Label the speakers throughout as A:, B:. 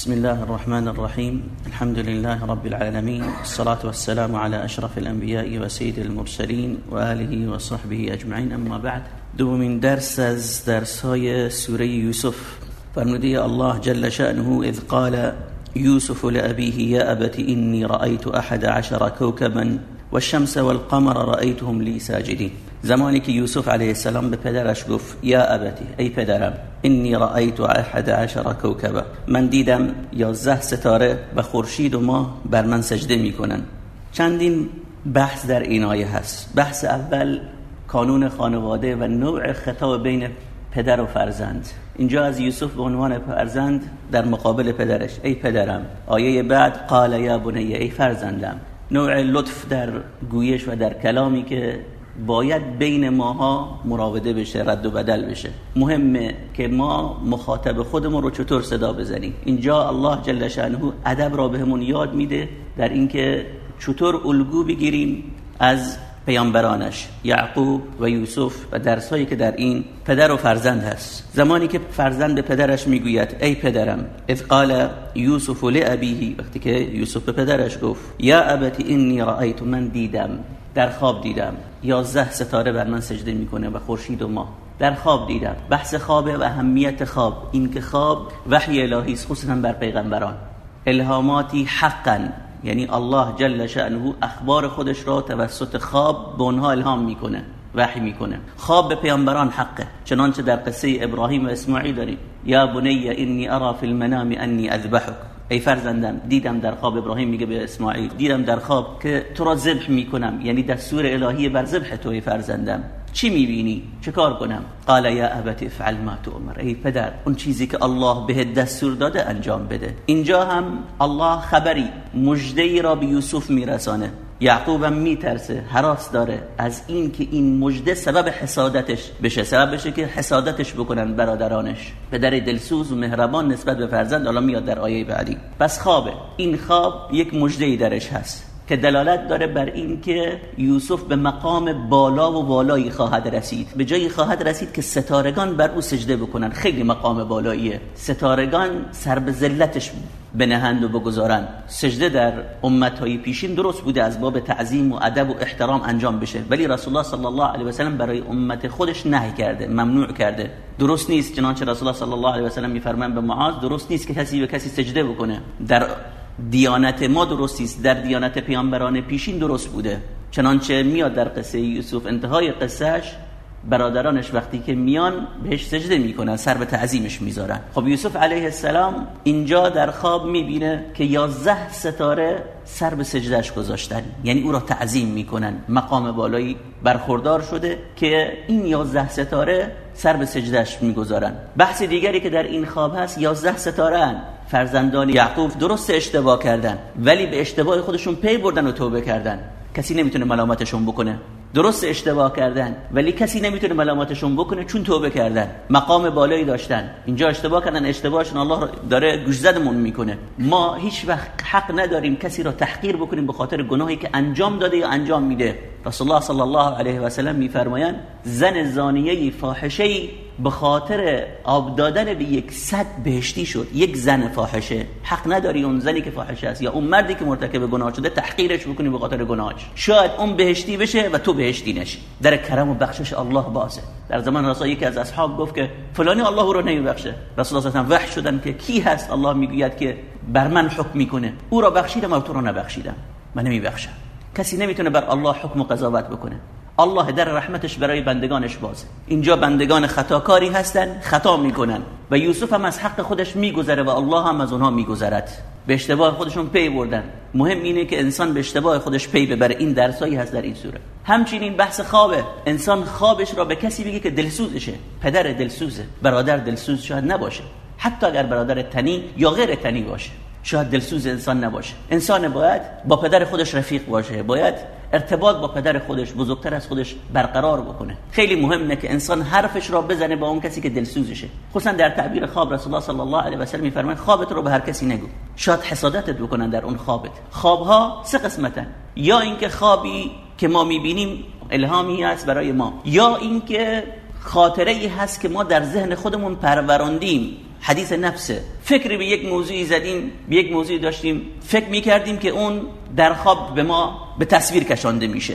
A: بسم الله الرحمن الرحيم. الحمد لله رب العالمين. الصلاة والسلام على أشرف الأنبياء وسيد المرسلين وآله وصحبه أجمعين. أما بعد دومين درس درس های سوره یوسف. فرموده الله جل شأنه إذ قال يوسف لأبيه يا أبت إني رأيت أحد عشر كوكبا والشمس والقمر رأيتهم لي ساجدين زمانی که یوسف علیه السلام به پدرش گفت یا ابتی ای پدرم اینی رأیت احد عشر کوکبا. من دیدم یازده ستاره و خورشید و ماه بر من سجده می‌کنن چندین بحث در این آیه هست. بحث اول کانون خانواده و نوع خطاب بین پدر و فرزند. اینجا از یوسف به عنوان فرزند در مقابل پدرش. ای پدرم آیه بعد قال یا بنی ای فرزندم. نوع لطف در گویش و در کلامی که باید بین ماها مراوده بشه رد و بدل بشه. مهمه که ما مخاطب خودمون رو چطور صدا بزنیم. اینجا الله جل شانه ادب را بهمون یاد میده در اینکه چطور الگو بگیریم از پیامبرانش یعقوب و یوسف و درسایی که در این پدر و فرزند هست. زمانی که فرزند به پدرش می‌گوید ای پدرم اذ قال یوسف لابیه وقتی که یوسف به پدرش گفت یا ابتی اینی رأیت من دیدم در خواب دیدم. یازده ستاره بر من سجده می‌کنه و خورشید و ماه. در خواب دیدم. بحث خواب و اهمیت خواب. این که خواب وحی الهی است خصوصا بر پیغمبران. الهاماتی حقا یعنی الله جل شأنه اخبار خودش را توسط خواب به اونها الهام می‌کنه وحی می‌کنه. خواب به پیامبران حقه. چنانچه در قصه ابراهیم و اسماعیل داریم. یا بنی انی ارا فی المنام انی اذبحک. ای فرزندم دیدم در خواب ابراهیم میگه به اسماعیل دیدم در خواب که تو را ذبح می‌کنم یعنی دستور الهی بر ذبح تو ای فرزندم. چی می‌بینی؟ چه کار کنم؟ قال یا ابت افعل ما تؤمر. ای پدر اون چیزی که الله به دستور داده انجام بده. اینجا هم الله خبری مجده ای را به یوسف میرسانه. یعقوب هم میترسه حراس داره از این که این مجده سبب حسادتش بشه. سبب بشه که حسادتش بکنن برادرانش. پدر دلسوز و مهربان نسبت به فرزند حالا میاد در آیه بعدی. پس خوابه. این خواب یک مجده ای درش هست که دلالت داره بر این که یوسف به مقام بالا و بالایی خواهد رسید. به جایی خواهد رسید که ستارگان بر او سجده بکنن. خیلی مقام بالاییه. ستارگان سر به ذلتش بنهند و بگذارند. سجده در امتهای پیشین درست بوده از باب تعظیم و ادب و احترام انجام بشه. ولی رسول الله صلی الله علیه و سلم برای امت خودش نهی کرده ممنوع کرده. درست نیست چنانچه رسول الله صلی الله علیه و سلم میفرمایند به معاذ درست نیست که کسی به کسی سجده بکنه. در دیانت ما درست است در دیانت پیامبران پیشین درست بوده. چنانچه میاد در قصه یوسف انتهای قصهش برادرانش وقتی که میان بهش سجده می‌کنن سر به تعظیمش می‌ذارن. خب یوسف علیه السلام اینجا در خواب می‌بینه که یازده ستاره سر به سجدهش گذاشتن. یعنی او را تعظیم می‌کنن. مقام بالایی برخوردار شده که این یازده ستاره سر به سجدهش می‌گذارن. بحث دیگری که در این خواب هست یازده ستاره هن. فرزندان یعقوب درست اشتباه کردن ولی به اشتباه خودشون پی بردن و توبه کردن. کسی نمی‌تونه ملامتشون بکنه. درست اشتباه کردن. ولی کسی نمی‌تونه ملامتشون بکنه چون توبه کردن. مقام بالایی داشتن. اینجا اشتباه کردن اشتباهشون الله داره گوشزدمون می‌کنه. ما هیچ وقت حق نداریم کسی را تحقیر بکنیم به خاطر گناهی که انجام داده یا انجام میده. رسول الله صلی الله علیه و سلم میفرمایند زن زانیه فاحشه به خاطر آب دادن به یک صد بهشتی شد یک زن فاحشه. حق نداری اون زنی که فاحشه است یا اون مردی که مرتکب گناه شده تحقیرش بکنی به خاطر گناهش. شاید اون بهشتی بشه و تو بهشتی نشی. در کرم و بخشش الله بازه. در زمان رسول یکی از اصحاب گفت که فلانی الله رو نمیبخشه. رسول الله صلی الله علیه و شدن که کی هست؟ الله می‌گوید که بر من حکم می‌کنه. او را بخشیدم و تو را نبخشیدم. من نمیبخشم. کسی نمی‌تونه بر الله حکم و قضاوت بکنه. الله در رحمتش برای بندگانش بازه. اینجا بندگان خطاکاری هستن خطا می‌کنن. و یوسف هم از حق خودش میگذره و الله هم از اونها میگذرد. به اشتباه خودشون پی بردن. مهم اینه که انسان به اشتباه خودش پی ببره. این درسایی هست در این سوره. همچنین بحث خوابه. انسان خوابش را به کسی بگه که دلسوزشه. پدر دلسوزه. برادر دلسوز شاید نباشه. حتی اگر برادر تنی یا غیر تنی باشه. شاید دلسوز انسان نباشه. انسان باید با پدر خودش رفیق باشه. باید ارتباط با پدر خودش بزرگتر از خودش برقرار بکنه. خیلی مهمه که انسان حرفش را بزنه با اون کسی که دلسوزشه. خصوصا در تعبیر خواب رسول الله صلی الله علیه و سلم میفرمایند خوابت رو به هر کسی نگو. شاید حسادتت بکنن در اون خوابت. خوابها سه قسمتن. یا اینکه خوابی که ما می‌بینیم الهامی است برای ما یا اینکه خاطره ای هست که ما در ذهن خودمون پروراندیم. حدیث نفسه فکری به یک موضوعی زدیم به یک موضوعی داشتیم. فکر می‌کردیم که اون در خواب به ما به تصویر کشانده میشه.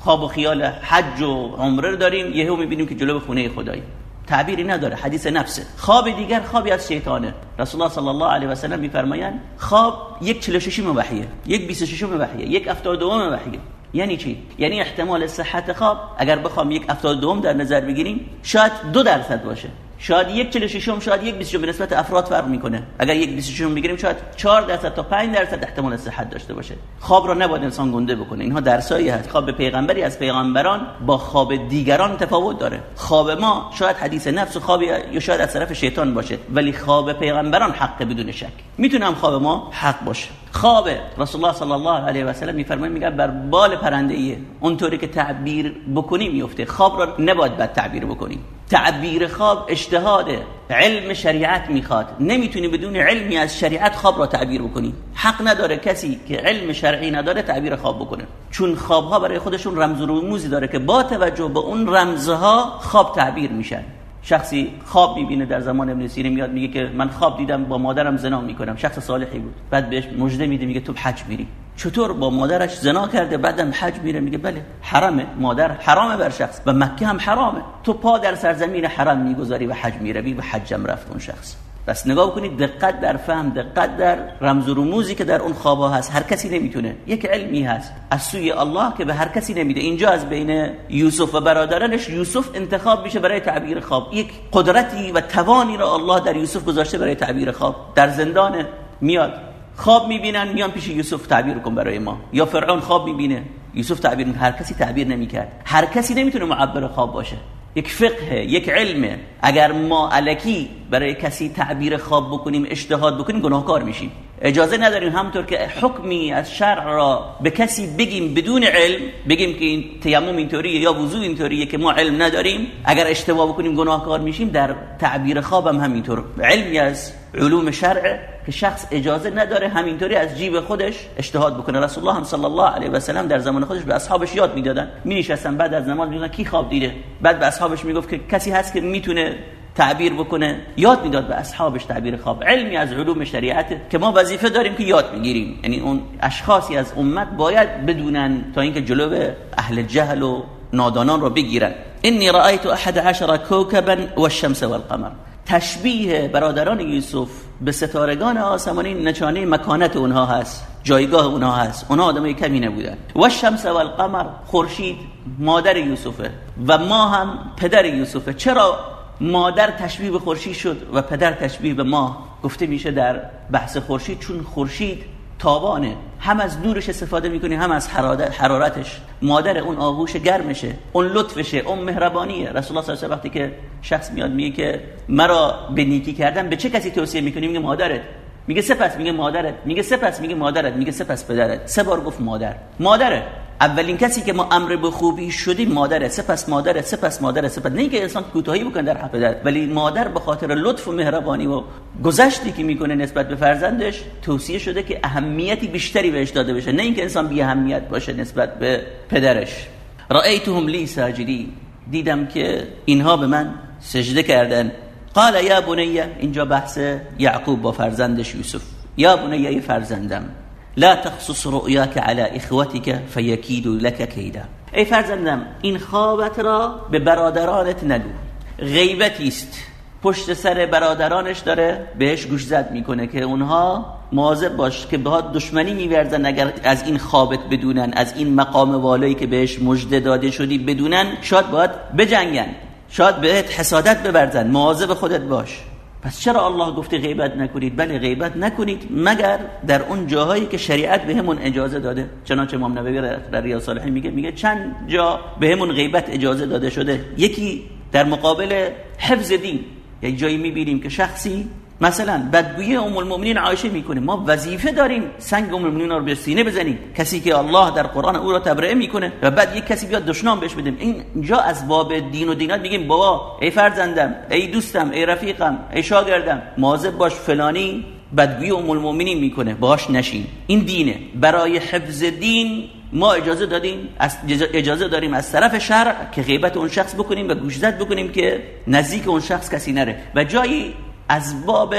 A: خواب و خیال حج و عمره رو داریم یهو می‌بینیم که جلو خونه خدایی. تعبیری نداره حدیث نفسه خواب دیگر خوابی از شیطانه. رسول الله صلی الله علیه و سلم میفرمایند خواب یک 46 وحیه یک 26 وحیه یک 72 وحیه. یعنی چی؟ یعنی احتمال صحت خواب اگر بخوام یک 72 در نظر بگیریم شاید دو درصد باشه. شاید یک 46 شاید یک 20 به نسبت افراد فرق می‌کنه. اگر یک 26 بگیریم شاید 4 درصد تا 5 درصد احتمال صحت داشته باشه. خواب را نباید انسان گنده بکنه. اینها درسایی هست. خواب پیغمبری از پیغمبران با خواب دیگران تفاوت داره. خواب ما شاید حدیث نفس و خواب یا شاید از طرف شیطان باشه. ولی خواب پیغمبران حق بدون شک. می‌تونم خواب ما حق باشه. خواب رسول الله صلی الله علیه و سلم میفرمایند میگه بر بال پرنده ایه اونطوری که تعبیر بکنی میفته خواب را نباید بد تعبیر بکنیم. تعبیر خواب اجتهاده. علم شریعت می‌خواد. نمی‌تونی بدون علمی از شریعت خواب را تعبیر بکنی. حق نداره کسی که علم شرعی نداره تعبیر خواب بکنه. چون خوابها برای خودشون رمز و رموزی داره که با توجه به اون رمزها خواب تعبیر میشن. شخصی خواب می‌بینه در زمان ابن سیرین میاد میگه که من خواب دیدم با مادرم زنا می‌کنم. شخص صالحی بود. بعد بهش مژده میده میگه تو حج میری. چطور با مادرش زنا کرده بعدم حج میره؟ میگه بله حرامه. مادر حرامه بر شخص. و مکه هم حرامه. تو پا در سرزمین حرام می‌گذاری و حج می‌روی و حجم رفت اون شخص. بس نگاه بکنید دقت در فهم دقت در رمز و رموزی که در اون خوابا هست هر کسی نمی‌تونه. یک علمی هست. از سوی الله که به هر کسی نمیده. اینجا از بین یوسف و برادرانش یوسف انتخاب میشه برای تعبیر خواب. یک قدرتی و توانی را الله در یوسف گذاشته برای تعبیر خواب. در زندان میاد. خواب می‌بینن میان پیش یوسف تعبیر کن برای ما. یا فرعون خواب می‌بینه. یوسف تعبیر هر کسی تعبیر نمی‌کرد. هر کسی نمی‌تونه معبر خواب باشه. یک فقه یک علمه اگر ما علکی برای کسی تعبیر خواب بکنیم اجتهاد بکنیم گناهکار میشیم. اجازه نداریم همونطور که حکمی از شرع را به کسی بگیم بدون علم بگیم که این تیمم اینطوریه یا وضو اینطوریه که ما علم نداریم اگر اشتباه بکنیم گناهکار میشیم در تعبیر خواب هم همینطور. علمی از علوم شرع که شخص اجازه نداره همینطوری از جیب خودش اجتهاد بکنه. رسول الله صلی الله علیه و سلم در زمان خودش به اصحابش یاد می‌دادن. می نشستن بعد از نماز میگن کی خواب دیده؟ بعد به اصحابش می‌گفت که کسی هست که می‌تونه تعبیر بکنه. یاد می‌داد به اصحابش تعبیر خواب. علمی از علوم شریعت که ما وظیفه داریم که یاد می‌گیریم یعنی اون اشخاصی از امت باید بدونن تا اینکه جلو اهل جهل و نادانان رو بگیرن. انی رأیت احد عشر کوكبا والشمس والقمر تشبیه برادران یوسف به ستارگان آسمانی نشانه مکانت اونها هست. جایگاه اونها هست. اونها آدمای کمی نبودن. و شمس و القمر. خورشید مادر یوسفه. و ما هم پدر یوسفه. چرا مادر تشبیه به خورشید شد و پدر تشبیه به ما گفته میشه در بحث خورشید چون خورشید تابانه. هم از نورش استفاده می‌کنی هم از حرارتش. مادر اون آغوش گرمشه اون لطفشه اون مهربانیه. رسول الله صلی الله علیه وقتی که شخص میاد میگه که مرا به نیکی کردن به چه کسی توصیه می‌کنی؟ میگه مادرت. میگه سپس میگه مادرت. میگه سپس میگه مادرت. میگه سپس پدرت. سه بار گفت مادر. مادره. اولین کسی که ما امر به خوبی شدیم مادره سپس مادره سپس مادره سپس. نه که انسان کوتاهی بکنه در حق پدر ولی مادر به خاطر لطف و مهربانی و گذشتی که می‌کنه نسبت به فرزندش توصیه شده که اهمیتی بیشتری بهش داده بشه. نه اینکه انسان بی اهمیت باشه نسبت به پدرش. رأیتهم لی ساجدی. دیدم که اینها به من سجده کردن. قال یا بنیه اینجا بحث یعقوب با فرزندش یوسف. یا بنیه فرزندم. لا تخصص رؤیاك على اخوتك فيكيدوا لك كيدا. ای فرزندم این خوابت را به برادرانت نگو. غیبتی است. پشت سر برادرانش داره بهش گوش زد می‌کنه که اونها مواظب باش که بها دشمنی میورزن اگر از این خوابت بدونن از این مقام والایی که بهش مژده داده شدی بدونن شاید باید بجنگن شاید بهت حسادت ببرزن. مواظب خودت باش. پس چرا الله گفته غیبت نکنید؟ بله غیبت نکنید مگر در اون جاهایی که شریعت بهمون اجازه داده. چنانچه امام نووی در ریاض صالحین میگه میگه چند جا بهمون غیبت اجازه داده شده. یکی در مقابل حفظ دین یک جایی می‌بینیم که شخصی مثلا بدگویی ام المؤمنین عایشه می‌کنه ما وظیفه داریم سنگ ام المؤمنین رو به سینه بزنیم. کسی که الله در قرآن او را تبرئه می‌کنه و بعد یک کسی بیاد دشنام بهش بدیم. اینجا از باب دین و دینات میگیم بابا ای فرزندم ای دوستم ای رفیقم ای شاگردم مواظب باش فلانی بدگویی ام المؤمنین می‌کنه. باش نشین. این دینه. برای حفظ دین ما اجازه دادیم از اجازه داریم از طرف شرع که غیبت اون شخص بکنیم و گوشزد بکنیم که نزدیک اون شخص کسی نره. و جایی از باب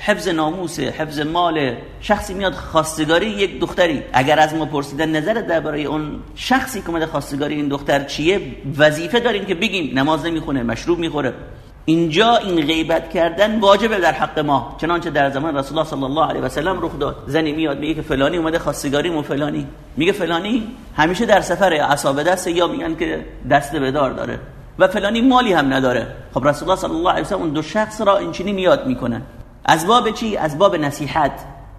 A: حفظ ناموس حفظ مال شخصی میاد خواستگاری یک دختری. اگر از ما پرسیدن نظر درباره اون شخصی که اومده خواستگاری این دختر چیه وظیفه داریم که بگیم. نماز نمی‌خونه مشروب می‌خوره. اینجا این غیبت کردن واجبه در حق ما. چنانچه در زمان رسول الله صلی الله علیه و سلم رخ داد. زنی میاد میگه که فلانی اومده خواستگاری مو فلانی. میگه فلانی همیشه در سفر عصا دست یا میگن که دست بدار داره. و فلانی مالی هم نداره. خب رسول الله صلی الله علیه و سلم اون دو شخص را اینچنین میاد می‌کنن از باب چی؟ از باب نصیحت.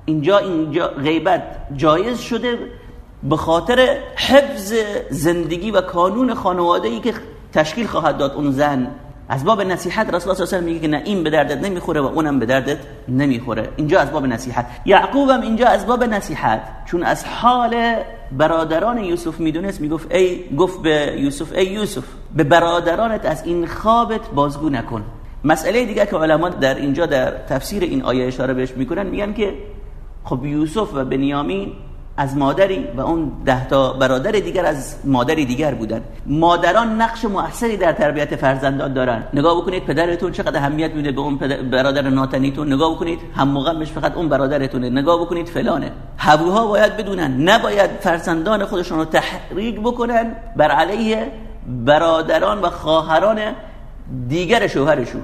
A: اینجا اینجا غیبت جایز شده به خاطر حفظ زندگی و کانون خانواده ای که تشکیل خواهد داد اون زن. از باب نصیحت رسول الله صلی الله علیه و میگه که نه این به دردت نمی‌خوره و اونم به دردت نمی‌خوره. اینجا از باب نصیحت. یعقوب هم اینجا از باب نصیحت. چون از حال برادران یوسف می‌دونست می‌گفت ای گفت به یوسف ای یوسف به برادرانت از این خوابت بازگو نکن. مسئله دیگه که علما در اینجا در تفسیر این آیه اشاره بهش می‌کنن میگن که خب یوسف و بنیامین از مادری و اون ده تا برادر دیگر از مادری دیگر بودن. مادران نقش موثری در تربیت فرزندان دارن. نگاه بکنید پدرتون چقدر اهمیت میده به اون برادر ناتنیتون. نگاه بکنید هم موقع فقط اون برادرتونه. نگاه بکنید فلانه. هبوها باید بدونن. نباید فرزندان خودشون رو تحریک بکنن بر علیه برادران و خواهران دیگر شوهرشون.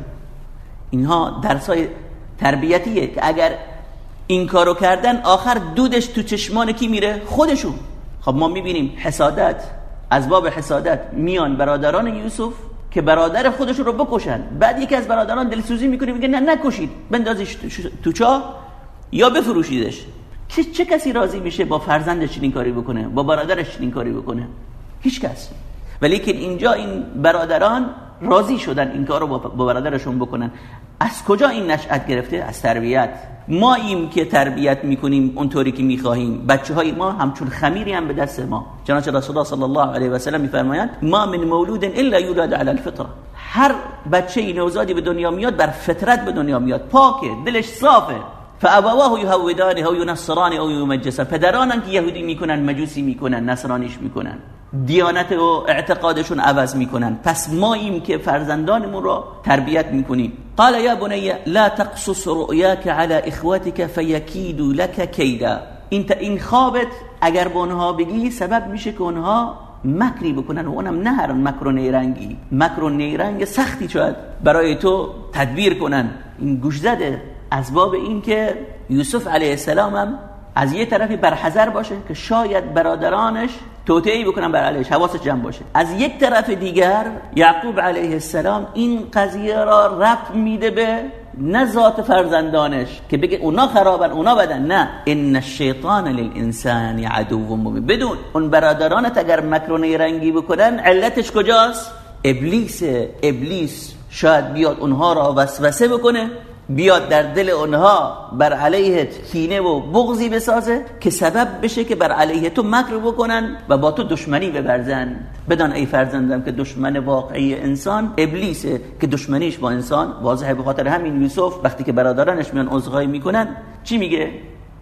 A: اینها درسای تربیتیه که اگر این کارو کردن آخر دودش تو چشمان کی میره؟ خودشون. خب ما می‌بینیم حسادت از باب حسادت میان برادران یوسف که برادر خودشون رو بکشن. بعد یکی از برادران دلسوزی می‌کنه میگه نه نکشید. بندازیش تو چاه یا بفروشیدش. چه, چه کسی راضی میشه با فرزندش چنین کاری بکنه با برادرش چنین کاری بکنه؟ هیچ کس. ولی که اینجا این برادران راضی شدن این کار رو با برادرشون بکنن. از کجا این نشأت گرفته؟ از تربیت. ما ایم که تربیت می‌کنیم اونطوری که می‌خواهیم. بچه های ما همچون خمیری هم به دست ما. چنانچه رسول الله صلی الله علیه و سلم میفرمایند ما من مولود الا یولد علی الفطره هر بچه نوزادی به دنیا میاد بر فطرت به دنیا میاد. پاکه دلش صافه. فابواه یهودانه او ینصرانه او یمجسه. پدرانن که یهودی می‌کنن مجوسی می‌کنن نصرانیش می‌کنن. دیانت و اعتقادشون عوض می‌کنن. پس ما ایم که فرزندانمون رو تربیت می‌کنیم. قال یا بنی لا تقصص رؤیاك على اخواتك فيكيدوا لك كيدا این این خوابت اگر به اونها بگی سبب میشه که اونها مکری بکنن و اونم نه هر مکر و نیرنگی. مکر و نیرنگ سختی شاید برای تو تدبیر کنن. این گوش زده از باب این که یوسف علیه السلام هم از یه طرفی برحذر باشه که شاید برادرانش توطئه‌ای بکنن بر علیش حواسش جمع باشه. از یک طرف دیگر یعقوب علیه السلام این قضیه را رفت میده به نه ذات فرزندانش که بگه اونا خرابن اونا بدن. نه. ان الشیطان للانسان عدو مبین. بدون اون برادرانت اگر مکرونه رنگی بکنن علتش کجاست؟ ابلیس ابلیس شاید بیاد اونها را وسوسه بکنه. بیاد در دل اونها بر علیه کینه و بغضی بسازه که سبب بشه که بر علیه تو مکر بکنن و با تو دشمنی ببرزن. بدان ای فرزندم که دشمن واقعی انسان ابلیسه که دشمنیش با انسان. واضحه به خاطر همین یوسف وقتی که برادرانش میان عذرخواهی می‌کنن چی میگه؟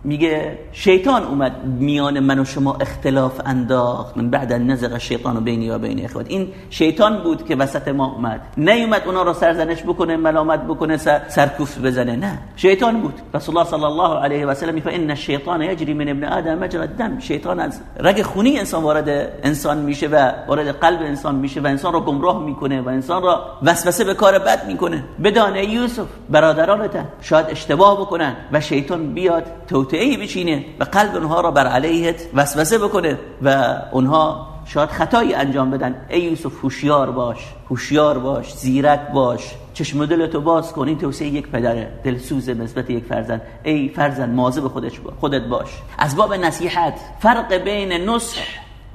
A: میگه شیطان اومد میان من و شما اختلاف انداخت. من بعد نزغ الشیطان بینی و بین اخوات این شیطان بود که وسط ما اومد. نیومد اونا رو سرزنش بکنه ملامت بکنه سر سرکوف بزنه. نه. شیطان بود. رسول الله صلی الله علیه و سلم میگه ان الشیطان یجری من ابن آدم مجرى الدم. شیطان از رگ خونی انسان وارد انسان میشه و وارد قلب انسان میشه و انسان رو گمراه می‌کنه و انسان را وسوسه به کار بد می‌کنه. بدانه یوسف برادرانت شاید اشتباه بکنن و شیطان بیاد توت ای بچینه و قلب اونها را بر علیهت وسوسه بکنه و اونها شاید خطایی انجام بدن. ای یوسف هوشیار باش هوشیار باش زیرک باش. چشم دلتو باز کن این توصیه یک پدره. دلسوز نسبت یک فرزند. ای فرزند مواظب خودش با. خودت باش. از باب نصیحت فرق بین نصح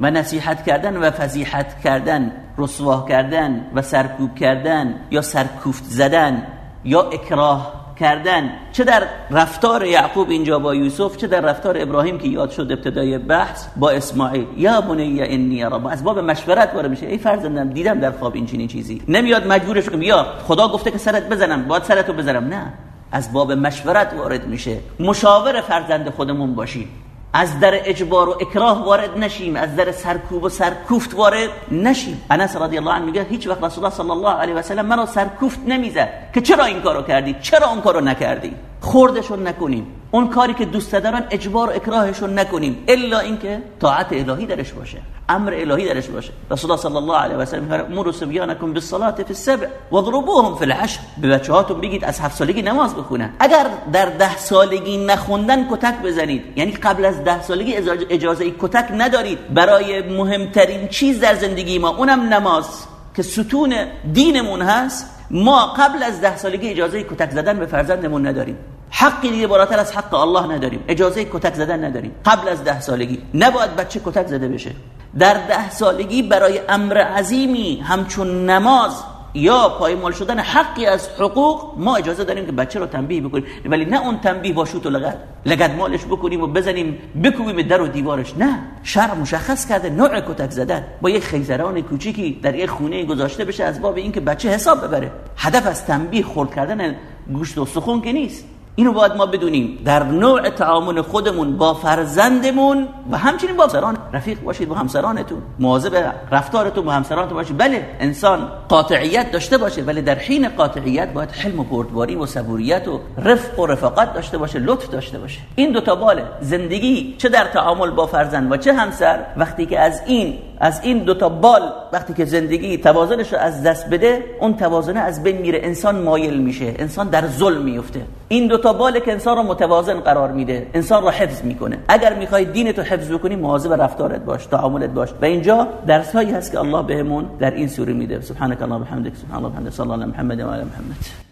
A: و نصیحت کردن و فضیحت کردن رسواه کردن و سرکوب کردن یا سرکوفت زدن یا اکراه کردن. چه در رفتار یعقوب اینجا با یوسف چه در رفتار ابراهیم که یاد شد ابتدای بحث با اسماعیل. یا بنی انی رب از باب مشورت وارد میشه. ای فرزندم دیدم در خواب این چنین چیزی. نمیاد مجبورش کنم یا خدا گفته که سرت بزنم. باید سرتو بزنم نه. از باب مشورت وارد میشه. مشاور فرزند خودمون باشیم. از در اجبار و اکراه وارد نشیم از در سرکوب و سرکوفت وارد نشیم. انس رضی الله عنه میگه هیچ وقت رسول الله صلی الله علیه و سلم منو سرکوفت نمی‌زد که چرا این کارو کردی؟ چرا اون کارو نکردی؟ خوردشون نکنیم. اون کاری که دوست دارن اجبار و اکراهشون نکنیم. الا اینکه طاعت الهی درش باشه. امر الهی درش باشه. رسول الله صلی الله علیه و سلم میگه امروا صبیانکم بالصلاه فی السبع واضربوهم فی العشر. به بچه‌هاتون بگید از هفت سالگی نماز بخونن. اگر در ده سالگی نخوندن کتک بزنید. یعنی قبل از ده سالگی اجازه کتک ندارید. برای مهمترین چیز در زندگی ما اونم نماز. که ستون دینمون هست ما قبل از ده سالگی اجازه کتک زدن به فرزندمون نداریم. حقی دیگه بالاتر از حق الله نداریم. اجازه کتک زدن نداریم. قبل از ده سالگی. نباید بچه کتک زده بشه. در ده سالگی برای امر عظیمی همچون نماز یا پایمال شدن حقی از حقوق ما اجازه داریم که بچه رو تنبیه بکنیم. ولی نه اون تنبیه با شوت و لگد لگد مالش بکنیم و بزنیم بکوبیم در و دیوارش. نه. شرع مشخص کرده نوع کتک زدن. با یک خیزران کوچیکی در یک خونه گذاشته بشه از باب اینکه بچه حساب ببره. هدف از تنبیه خورد کردن گوشت و سخون که نیست. اینو باید ما بدونیم. در نوع تعامل خودمون با فرزندمون و همچنین با همسران رفیق باشید با همسرانتون. مواظب رفتارتون با همسرانتون باشید. بله انسان قاطعیت داشته باشه ولی در حین قاطعیت باید حلم و بردباری و صبوریت و رفق و رفاقت داشته باشه لطف داشته باشه. این دو تا باله. زندگی چه در تعامل با فرزند و چه همسر وقتی که از این از این دو تا بال وقتی که زندگی توازنش رو از دست بده اون توازنه از بین میره. انسان مایل میشه. انسان در ظلم میفته. این دو تا بال که انسان رو متوازن قرار میده. انسان رو حفظ می‌کنه. اگر می‌خوای دینت رو حفظ بکنی مواظب رفتارت باش تعاملت باش. و اینجا درس هایی هست که الله بهمون در این سوره میده. سبحانك اللهم وبحمدك سبحان الله وبحمده صلی الله علی محمد و علی محمد.